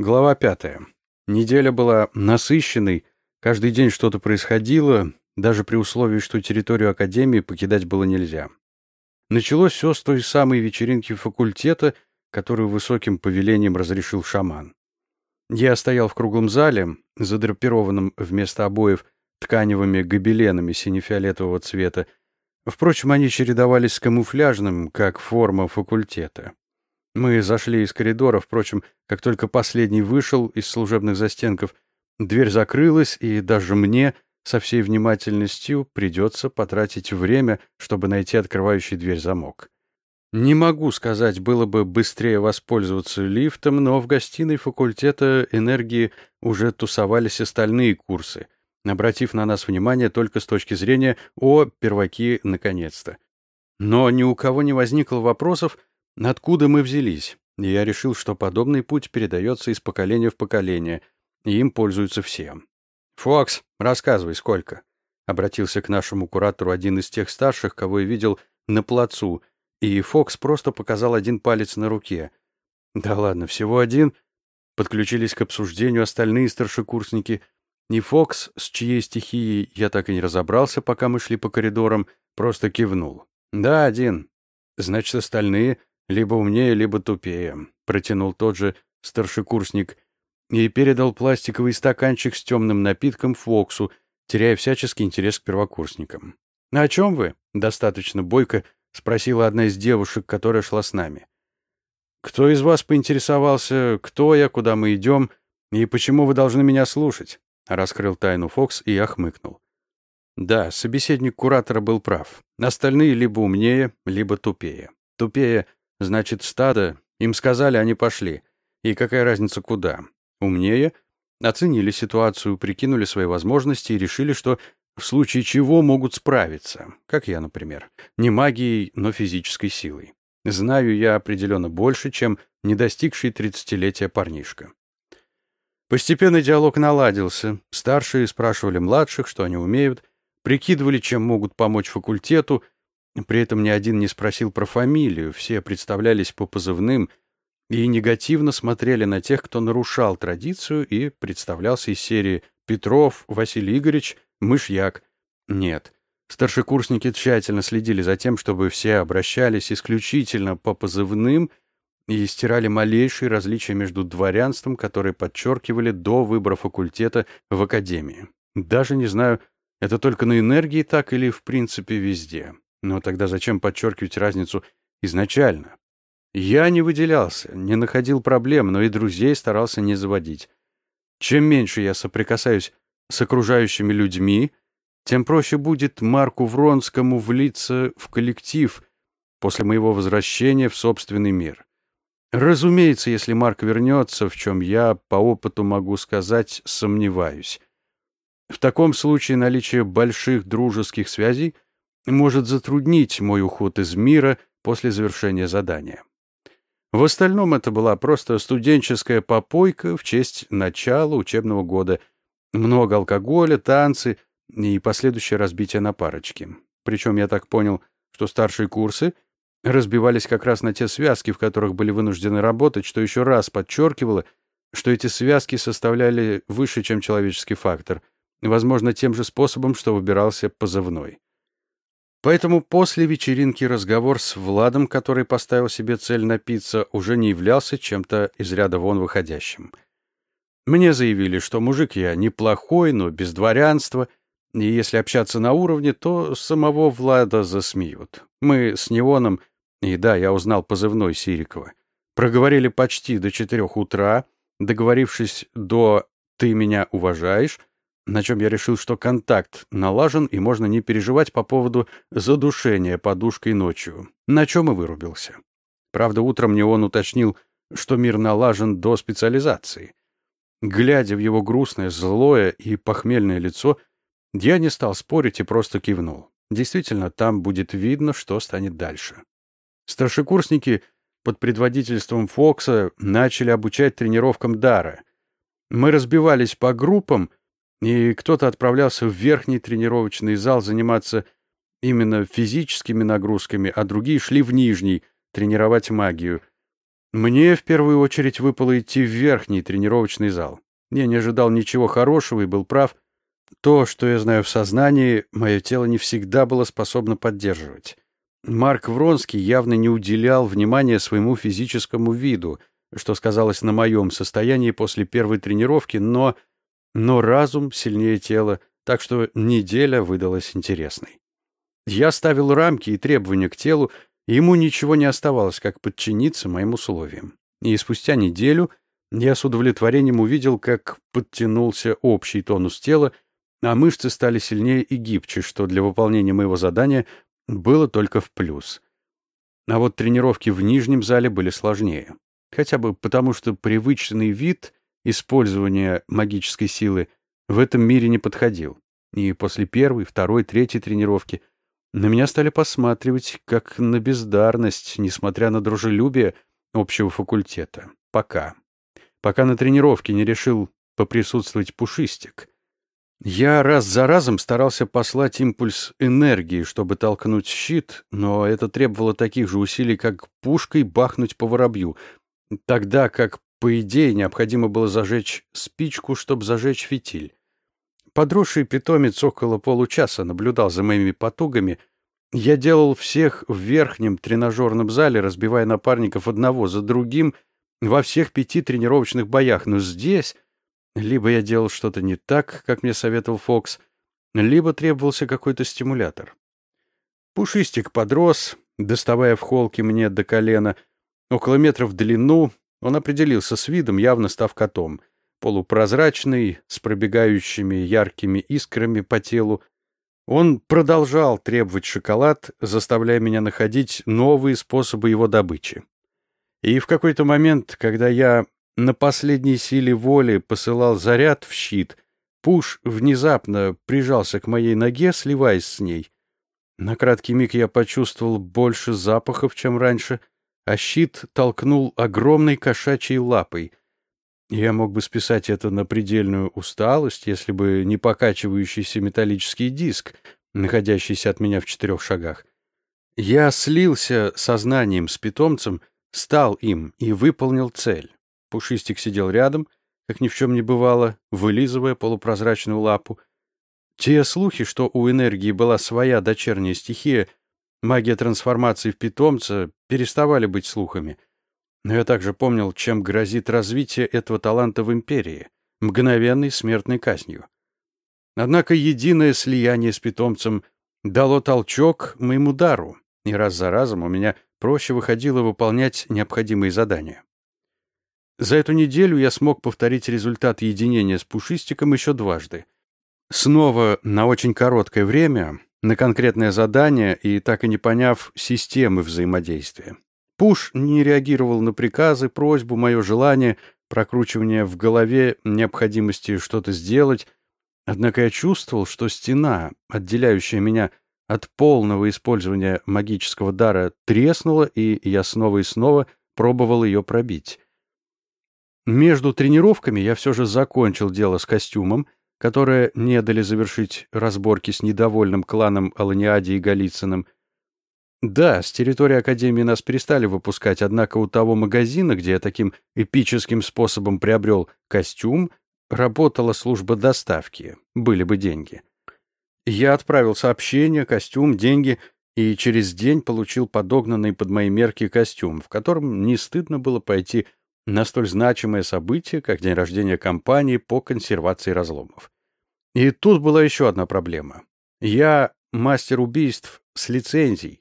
Глава пятая. Неделя была насыщенной, каждый день что-то происходило, даже при условии, что территорию Академии покидать было нельзя. Началось все с той самой вечеринки факультета, которую высоким повелением разрешил шаман. Я стоял в круглом зале, задрапированном вместо обоев тканевыми гобеленами сине-фиолетового цвета. Впрочем, они чередовались с камуфляжным, как форма факультета. Мы зашли из коридора, впрочем, как только последний вышел из служебных застенков, дверь закрылась, и даже мне со всей внимательностью придется потратить время, чтобы найти открывающий дверь замок. Не могу сказать, было бы быстрее воспользоваться лифтом, но в гостиной факультета энергии уже тусовались остальные курсы, обратив на нас внимание только с точки зрения «О, перваки, наконец-то!». Но ни у кого не возникло вопросов, Откуда мы взялись? Я решил, что подобный путь передается из поколения в поколение, и им пользуются все. «Фокс, рассказывай, сколько?» Обратился к нашему куратору один из тех старших, кого я видел на плацу, и Фокс просто показал один палец на руке. «Да ладно, всего один?» Подключились к обсуждению остальные старшекурсники. И Фокс, с чьей стихией я так и не разобрался, пока мы шли по коридорам, просто кивнул. «Да, один. Значит, остальные либо умнее, либо тупее, протянул тот же старшекурсник и передал пластиковый стаканчик с темным напитком Фоксу, теряя всяческий интерес к первокурсникам. «О чем вы?» — достаточно бойко спросила одна из девушек, которая шла с нами. «Кто из вас поинтересовался, кто я, куда мы идем и почему вы должны меня слушать?» — раскрыл тайну Фокс, и я хмыкнул. Да, собеседник куратора был прав. Остальные либо умнее, либо тупее. Тупее Значит, стадо, им сказали, они пошли. И какая разница куда? Умнее? Оценили ситуацию, прикинули свои возможности и решили, что в случае чего могут справиться. Как я, например. Не магией, но физической силой. Знаю я определенно больше, чем не достигший тридцатилетия парнишка. Постепенно диалог наладился. Старшие спрашивали младших, что они умеют, прикидывали, чем могут помочь факультету, при этом ни один не спросил про фамилию, все представлялись по позывным и негативно смотрели на тех, кто нарушал традицию и представлялся из серии «Петров, Василий Игоревич, Мышьяк». Нет, старшекурсники тщательно следили за тем, чтобы все обращались исключительно по позывным и стирали малейшие различия между дворянством, которые подчеркивали до выбора факультета в академии. Даже не знаю, это только на энергии так или в принципе везде. Но тогда зачем подчеркивать разницу изначально? Я не выделялся, не находил проблем, но и друзей старался не заводить. Чем меньше я соприкасаюсь с окружающими людьми, тем проще будет Марку Вронскому влиться в коллектив после моего возвращения в собственный мир. Разумеется, если Марк вернется, в чем я по опыту могу сказать, сомневаюсь. В таком случае наличие больших дружеских связей — может затруднить мой уход из мира после завершения задания. В остальном это была просто студенческая попойка в честь начала учебного года. Много алкоголя, танцы и последующее разбитие на парочки. Причем я так понял, что старшие курсы разбивались как раз на те связки, в которых были вынуждены работать, что еще раз подчеркивало, что эти связки составляли выше, чем человеческий фактор, возможно, тем же способом, что выбирался позывной. Поэтому после вечеринки разговор с Владом, который поставил себе цель напиться, уже не являлся чем-то из ряда вон выходящим. Мне заявили, что мужик я неплохой, но без дворянства, и если общаться на уровне, то самого Влада засмеют. Мы с Неоном, и да, я узнал позывной Сирикова, проговорили почти до четырех утра, договорившись до «ты меня уважаешь», на чем я решил, что контакт налажен и можно не переживать по поводу задушения подушкой ночью, на чем и вырубился. Правда, утром мне он уточнил, что мир налажен до специализации. Глядя в его грустное, злое и похмельное лицо, я не стал спорить и просто кивнул. Действительно, там будет видно, что станет дальше. Старшекурсники под предводительством Фокса начали обучать тренировкам дара. Мы разбивались по группам — и кто-то отправлялся в верхний тренировочный зал заниматься именно физическими нагрузками, а другие шли в нижний тренировать магию. Мне в первую очередь выпало идти в верхний тренировочный зал. Я не ожидал ничего хорошего и был прав. То, что я знаю в сознании, мое тело не всегда было способно поддерживать. Марк Вронский явно не уделял внимания своему физическому виду, что сказалось на моем состоянии после первой тренировки, но... Но разум сильнее тела, так что неделя выдалась интересной. Я ставил рамки и требования к телу, Ему ничего не оставалось, как подчиниться моим условиям. И спустя неделю я с удовлетворением увидел, как подтянулся общий тонус тела, а мышцы стали сильнее и гибче, что для выполнения моего задания было только в плюс. А вот тренировки в нижнем зале были сложнее. Хотя бы потому, что привычный вид использования магической силы в этом мире не подходил. И после первой, второй, третьей тренировки на меня стали посматривать, как на бездарность, несмотря на дружелюбие общего факультета. Пока. Пока на тренировке не решил поприсутствовать пушистик. Я раз за разом старался послать импульс энергии, чтобы толкнуть щит, но это требовало таких же усилий, как пушкой бахнуть по воробью, тогда как, по идее, необходимо было зажечь спичку, чтобы зажечь фитиль. Подросший питомец около получаса наблюдал за моими потугами. Я делал всех в верхнем тренажерном зале, разбивая напарников одного за другим во всех пяти тренировочных боях. Но здесь либо я делал что-то не так, как мне советовал Фокс, либо требовался какой-то стимулятор. Пушистик подрос, доставая в холке мне до колена. Около метра в длину он определился с видом, явно став котом — полупрозрачный, с пробегающими яркими искрами по телу. Он продолжал требовать шоколад, заставляя меня находить новые способы его добычи. И в какой-то момент, когда я на последней силе воли посылал заряд в щит, Пуш внезапно прижался к моей ноге, сливаясь с ней. На краткий миг я почувствовал больше запахов, чем раньше, а щит толкнул огромной кошачьей лапой — я мог бы списать это на предельную усталость, если бы не покачивающийся металлический диск, находящийся от меня в четырех шагах. Я слился сознанием с питомцем, стал им и выполнил цель. Пушистик сидел рядом, как ни в чем не бывало, вылизывая полупрозрачную лапу. Те слухи, что у энергии была своя дочерняя стихия, магия трансформации в питомца, переставали быть слухами — но я также помнил, чем грозит развитие этого таланта в империи — мгновенной смертной казнью. Однако единое слияние с питомцем дало толчок моему дару, и раз за разом у меня проще выходило выполнять необходимые задания. За эту неделю я смог повторить результат единения с Пушистиком еще дважды. Снова на очень короткое время, на конкретное задание и так и не поняв системы взаимодействия. Пуш не реагировал на приказы, просьбу, мое желание, прокручивание в голове необходимости что-то сделать. Однако я чувствовал, что стена, отделяющая меня от полного использования магического дара, треснула, и я снова и снова пробовал ее пробить. Между тренировками я все же закончил дело с костюмом, которое не дали завершить разборки с недовольным кланом Аланиади и Голицыным — да, с территории Академии нас перестали выпускать, однако у того магазина, где я таким эпическим способом приобрел костюм, работала служба доставки, были бы деньги. Я отправил сообщение, костюм, деньги, и через день получил подогнанный под мои мерки костюм, в котором не стыдно было пойти на столь значимое событие, как день рождения компании по консервации разломов. И тут была еще одна проблема. Я мастер убийств с лицензией,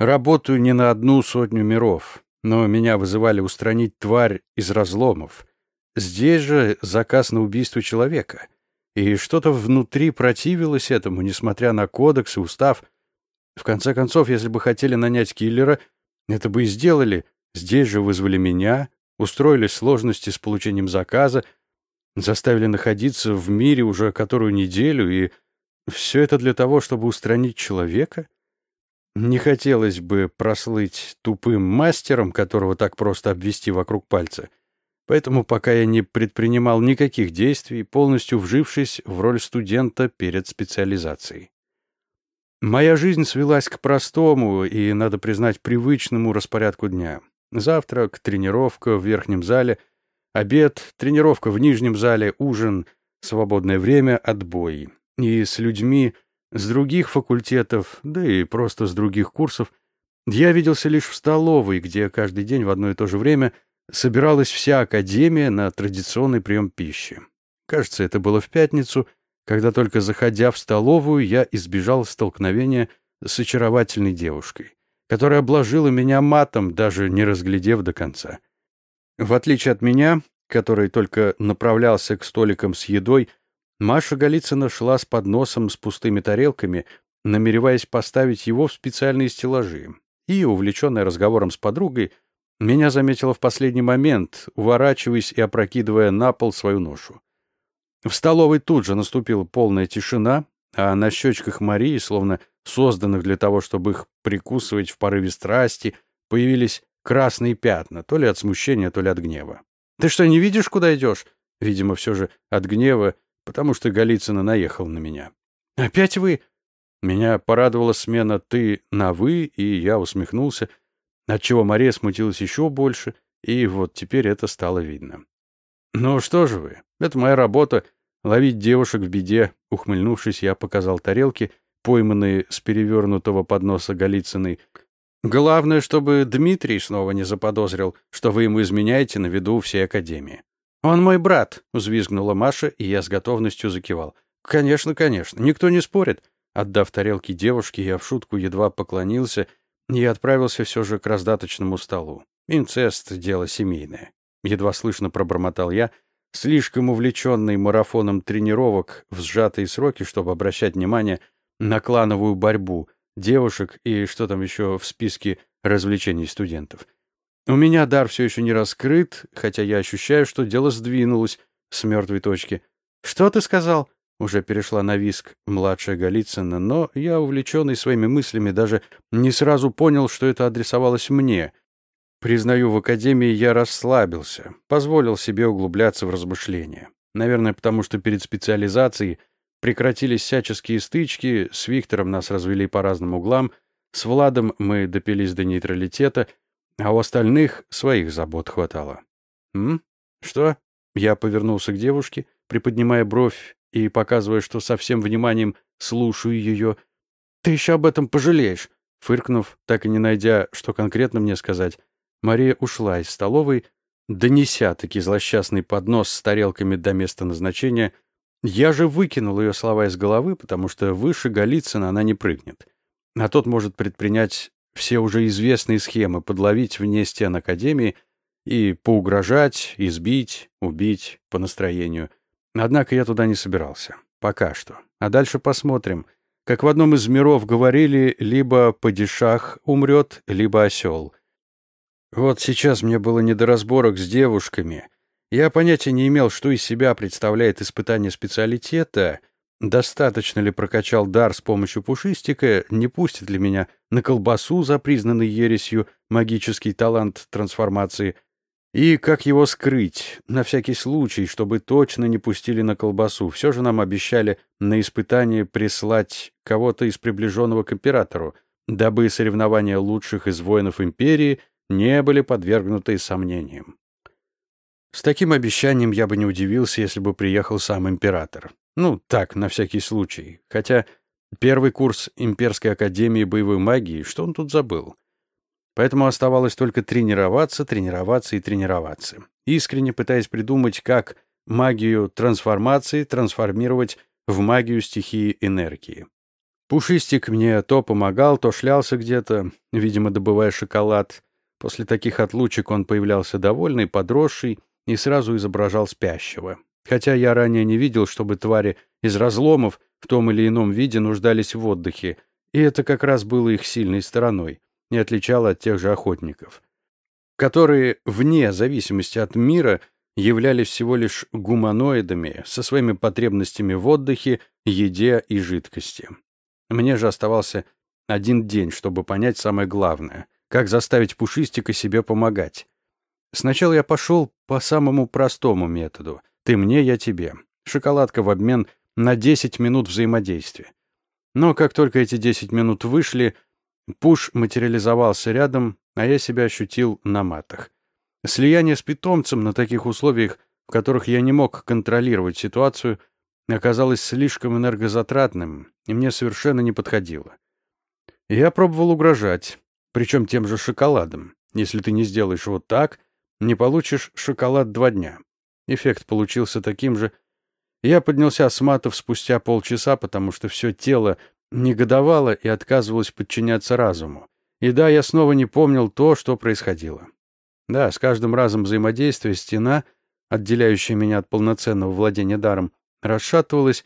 Работаю не на одну сотню миров, но меня вызывали устранить тварь из разломов. Здесь же заказ на убийство человека. И что-то внутри противилось этому, несмотря на кодекс и устав. В конце концов, если бы хотели нанять киллера, это бы и сделали. Здесь же вызвали меня, устроили сложности с получением заказа, заставили находиться в мире уже которую неделю, и все это для того, чтобы устранить человека — не хотелось бы прослыть тупым мастером, которого так просто обвести вокруг пальца. Поэтому пока я не предпринимал никаких действий, полностью вжившись в роль студента перед специализацией. Моя жизнь свелась к простому и, надо признать, привычному распорядку дня. Завтрак, тренировка в верхнем зале, обед, тренировка в нижнем зале, ужин, свободное время, отбой. И с людьми с других факультетов, да и просто с других курсов, я виделся лишь в столовой, где каждый день в одно и то же время собиралась вся академия на традиционный прием пищи. Кажется, это было в пятницу, когда только заходя в столовую, я избежал столкновения с очаровательной девушкой, которая обложила меня матом, даже не разглядев до конца. В отличие от меня, который только направлялся к столикам с едой, Маша Голицына шла с подносом с пустыми тарелками, намереваясь поставить его в специальные стеллажи. И, увлеченная разговором с подругой, меня заметила в последний момент, уворачиваясь и опрокидывая на пол свою ношу. В столовой тут же наступила полная тишина, а на щечках Марии, словно созданных для того, чтобы их прикусывать в порыве страсти, появились красные пятна, то ли от смущения, то ли от гнева. «Ты что, не видишь, куда идешь?» Видимо, все же от гнева, потому что Голицына наехал на меня. «Опять вы?» Меня порадовала смена «ты» на «вы», и я усмехнулся, отчего Мария смутилась еще больше, и вот теперь это стало видно. «Ну что же вы, это моя работа — ловить девушек в беде», — ухмыльнувшись, я показал тарелки, пойманные с перевернутого подноса Голицыной. «Главное, чтобы Дмитрий снова не заподозрил, что вы ему изменяете на виду всей Академии». «Он мой брат», — взвизгнула Маша, и я с готовностью закивал. «Конечно, конечно, никто не спорит. Отдав тарелки девушке, я в шутку едва поклонился и отправился все же к раздаточному столу. Инцест — дело семейное. Едва слышно пробормотал я, слишком увлеченный марафоном тренировок в сжатые сроки, чтобы обращать внимание на клановую борьбу девушек и что там еще в списке развлечений студентов. У меня дар все еще не раскрыт, хотя я ощущаю, что дело сдвинулось с мертвой точки. «Что ты сказал?» Уже перешла на виск младшая Голицына, но я, увлеченный своими мыслями, даже не сразу понял, что это адресовалось мне. Признаю, в академии я расслабился, позволил себе углубляться в размышления. Наверное, потому что перед специализацией прекратились всяческие стычки, с Виктором нас развели по разным углам, с Владом мы допились до нейтралитета, а у остальных своих забот хватало. «М? Что?» Я повернулся к девушке, приподнимая бровь и показывая, что со всем вниманием слушаю ее. «Ты еще об этом пожалеешь!» Фыркнув, так и не найдя, что конкретно мне сказать, Мария ушла из столовой, донеся таки злосчастный поднос с тарелками до места назначения. Я же выкинул ее слова из головы, потому что выше Голицына она не прыгнет. А тот может предпринять все уже известные схемы, подловить вне стен Академии и поугрожать, избить, убить по настроению — Однако я туда не собирался. Пока что. А дальше посмотрим. Как в одном из миров говорили, либо падишах умрет, либо осел. Вот сейчас мне было не до разборок с девушками. Я понятия не имел, что из себя представляет испытание специалитета, достаточно ли прокачал дар с помощью пушистика, не пустит ли меня на колбасу за признанный ересью магический талант трансформации — и как его скрыть, на всякий случай, чтобы точно не пустили на колбасу. Все же нам обещали на испытание прислать кого-то из приближенного к императору, дабы соревнования лучших из воинов империи не были подвергнуты сомнениям. С таким обещанием я бы не удивился, если бы приехал сам император. Ну, так, на всякий случай. Хотя первый курс Имперской академии боевой магии, что он тут забыл? Поэтому оставалось только тренироваться, тренироваться и тренироваться. Искренне пытаясь придумать, как магию трансформации трансформировать в магию стихии энергии. Пушистик мне то помогал, то шлялся где-то, видимо, добывая шоколад. После таких отлучек он появлялся довольный, подросший и сразу изображал спящего. Хотя я ранее не видел, чтобы твари из разломов в том или ином виде нуждались в отдыхе, и это как раз было их сильной стороной не отличала от тех же охотников, которые, вне зависимости от мира, являлись всего лишь гуманоидами со своими потребностями в отдыхе, еде и жидкости. Мне же оставался один день, чтобы понять самое главное — как заставить Пушистика себе помогать. Сначала я пошел по самому простому методу. Ты мне, я тебе. Шоколадка в обмен на 10 минут взаимодействия. Но как только эти 10 минут вышли, Пуш материализовался рядом, а я себя ощутил на матах. Слияние с питомцем на таких условиях, в которых я не мог контролировать ситуацию, оказалось слишком энергозатратным и мне совершенно не подходило. Я пробовал угрожать, причем тем же шоколадом. Если ты не сделаешь вот так, не получишь шоколад два дня. Эффект получился таким же. Я поднялся с матов спустя полчаса, потому что все тело негодовало и отказывалось подчиняться разуму. И да, я снова не помнил то, что происходило. Да, с каждым разом взаимодействия стена, отделяющая меня от полноценного владения даром, расшатывалась,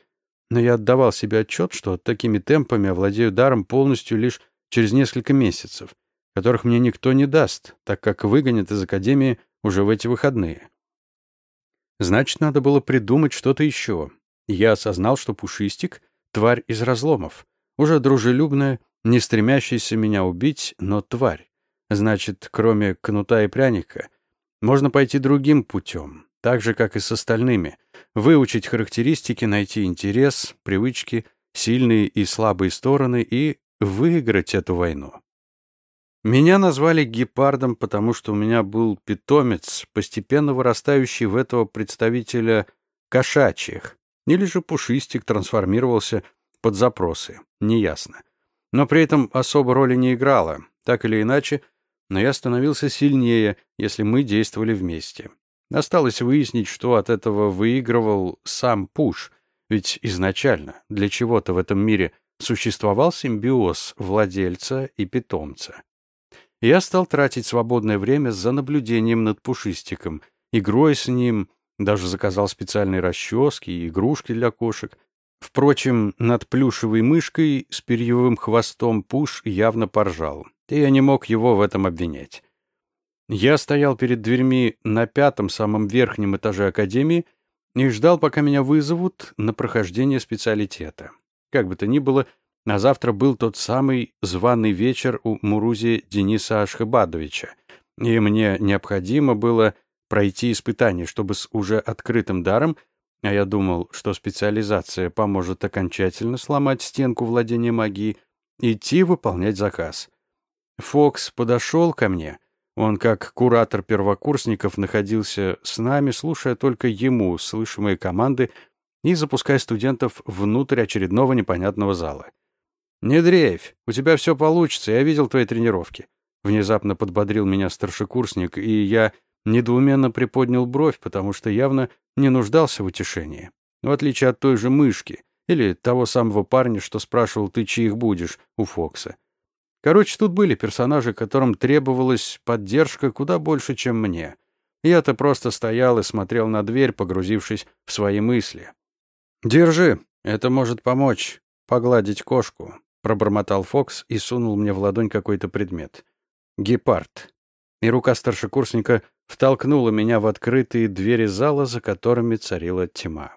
но я отдавал себе отчет, что такими темпами овладею даром полностью лишь через несколько месяцев, которых мне никто не даст, так как выгонят из Академии уже в эти выходные. Значит, надо было придумать что-то еще. я осознал, что Пушистик — тварь из разломов, уже дружелюбная, не стремящаяся меня убить, но тварь. Значит, кроме кнута и пряника, можно пойти другим путем, так же, как и с остальными. Выучить характеристики, найти интерес, привычки, сильные и слабые стороны и выиграть эту войну. Меня назвали гепардом, потому что у меня был питомец, постепенно вырастающий в этого представителя кошачьих. Или же пушистик трансформировался под запросы, неясно. Но при этом особо роли не играло, так или иначе, но я становился сильнее, если мы действовали вместе. Осталось выяснить, что от этого выигрывал сам Пуш, ведь изначально для чего-то в этом мире существовал симбиоз владельца и питомца. Я стал тратить свободное время за наблюдением над Пушистиком, игрой с ним, даже заказал специальные расчески и игрушки для кошек. Впрочем, над плюшевой мышкой с перьевым хвостом Пуш явно поржал, и я не мог его в этом обвинять. Я стоял перед дверьми на пятом, самом верхнем этаже Академии и ждал, пока меня вызовут на прохождение специалитета. Как бы то ни было, на завтра был тот самый званый вечер у Мурузи Дениса Ашхабадовича, и мне необходимо было пройти испытание, чтобы с уже открытым даром, а я думал, что специализация поможет окончательно сломать стенку владения магией, идти выполнять заказ. Фокс подошел ко мне. Он, как куратор первокурсников, находился с нами, слушая только ему слышимые команды и запуская студентов внутрь очередного непонятного зала. «Не дрейфь, у тебя все получится, я видел твои тренировки». Внезапно подбодрил меня старшекурсник, и я недоуменно приподнял бровь, потому что явно не нуждался в утешении. В отличие от той же мышки или того самого парня, что спрашивал, ты чьих будешь, у Фокса. Короче, тут были персонажи, которым требовалась поддержка куда больше, чем мне. Я-то просто стоял и смотрел на дверь, погрузившись в свои мысли. «Держи, это может помочь погладить кошку», пробормотал Фокс и сунул мне в ладонь какой-то предмет. Гепард. И рука старшекурсника втолкнула меня в открытые двери зала, за которыми царила тьма.